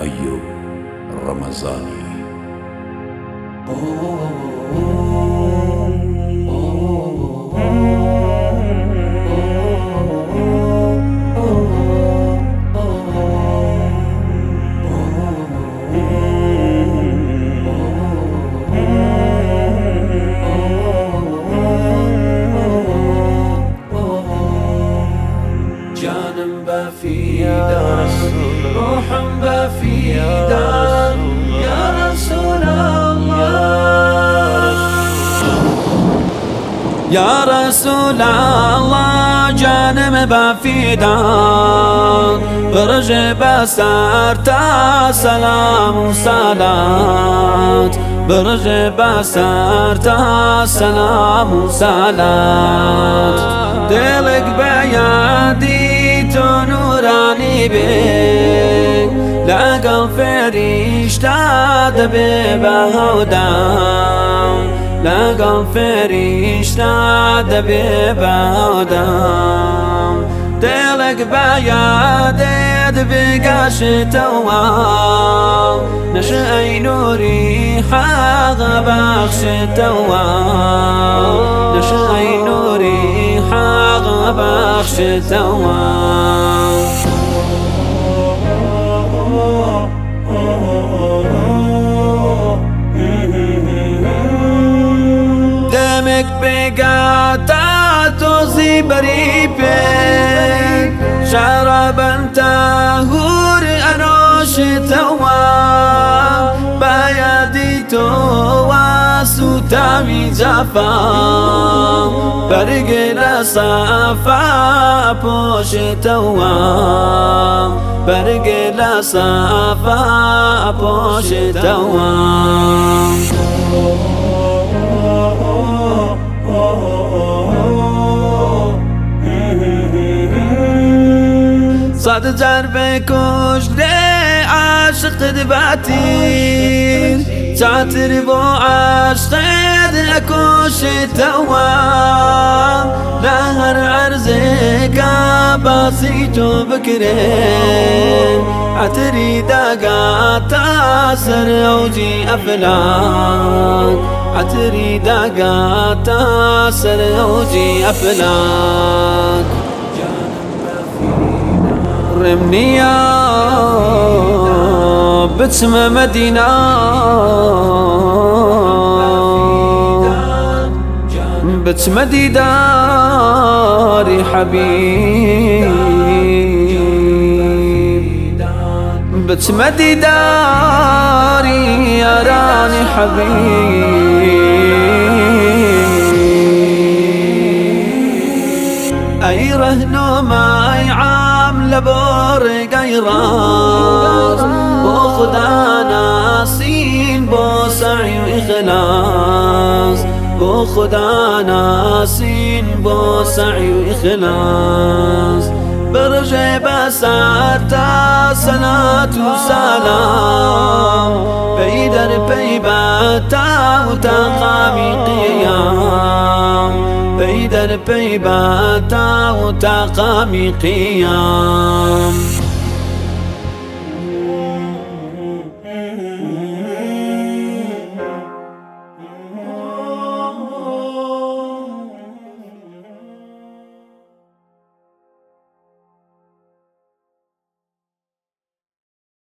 Айю, Рамазани. О-о-о. يا رسول الله. يا رسول الله جانم بفيدا. برج بسرتا سلام وصلاة برج بسرتا سلام وصلاة دلك بيادي بك لقل فريشتا دبي بهودام لقل فريشتا دبي بهودام دلك بيادي بقاش توام نشأي نوري حاغ بخش توام نشأي نوري حاغ بخش توام دمك بقاتا توزي بريبك شربا تهور أنوش توا بيدي توا سوتامي جفا۔ برقل صفا بوش توا برقل صفا بوش توا صد جرب کشته عاشق دباتیر ساتر بو عاشق اکوش توام لهر عرزك باسی تو بکره عتری داگا تاسر اوجی افلاک عتری داگا تاسر اوجی افلاک رمني يا بتسمى مدينة. بتسمى داري حبيب. بتسمى داري يا راني حبيب. أي رهنو ما يعام لبار غیراز با خدا ناسین با سعی و اخلاص. با خدا ناسین با سعی و اخلاص. برج بسعتا صلاة و سلام. پی در پی باتا و تا قامی قیام.